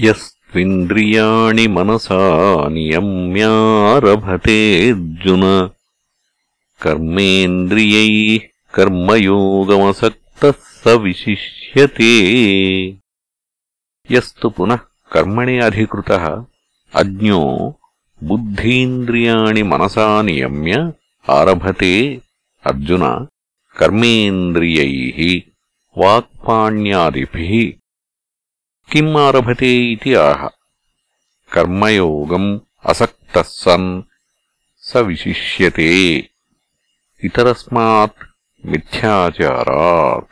यस्त्विन्द्रियाणि मनसा नियम्यारभतेऽर्जुन कर्मेन्द्रियैः कर्मयोगमसक्तः स विशिष्यते। यस्तु पुनः कर्मणि अधिकृतः। अज्ञो बुद्धीन्द्रियाणि मनसा नियम्य आरभते। अर्जुन, कर्मेन्द्रियैः वाक्पाण्यादिभिः किम् आरभते इति आह। कर्मयोगम् असक्तः सन् स विशिष्यते इतरस्मात् मिथ्याचारात्।